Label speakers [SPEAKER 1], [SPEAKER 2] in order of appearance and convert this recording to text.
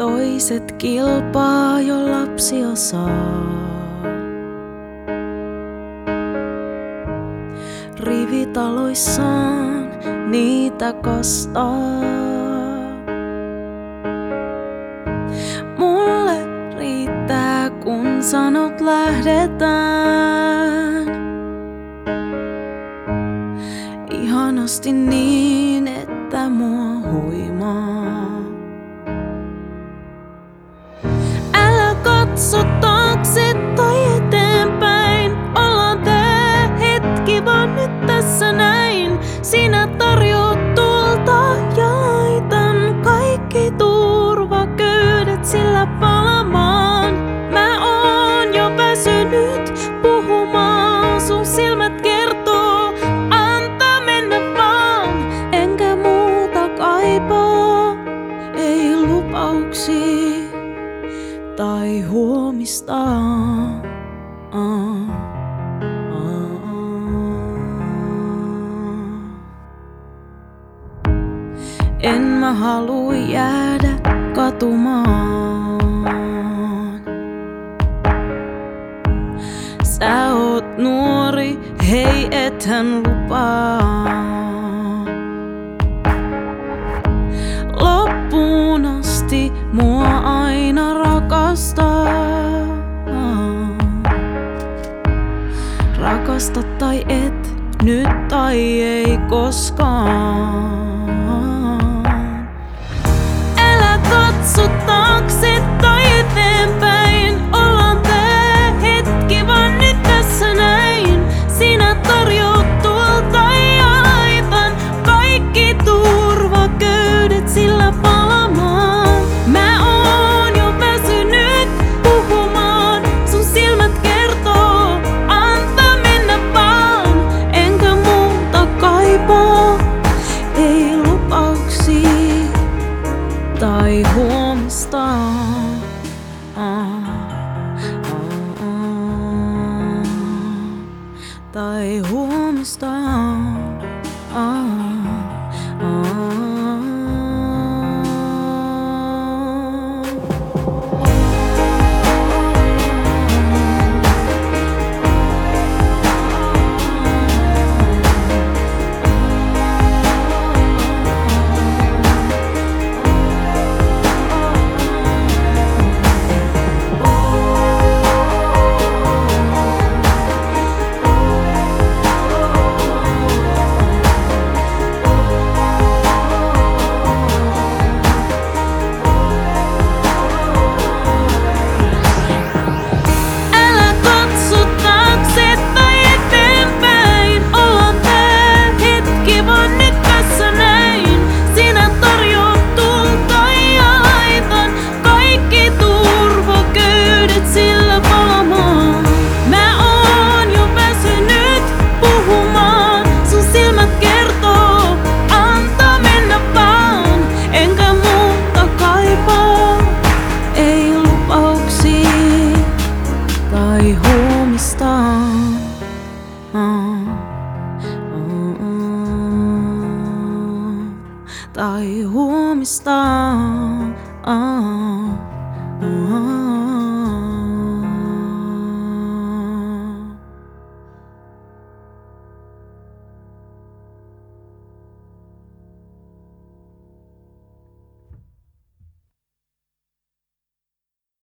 [SPEAKER 1] Toiset kilpaa jo lapsia saa. Rivitaloissaan niitä kastaa. Mulle riittää kun sanot lähdetään. Ihanasti niin, että mua huimaa. Katso taakse tai eteenpäin. Ollaan tää hetki vaan nyt tässä näin. Sinä tarjoat tulta ja laitan kaikki turvaköydet sillä palamaan. Tai huomista. En mä halua jäädä katumaan. Sä oot nuori, hei ethän lupaa. Rakasta tai et, nyt tai ei koskaan. Tai huomista. Ah, Tai huomista. Ah, ah, ah.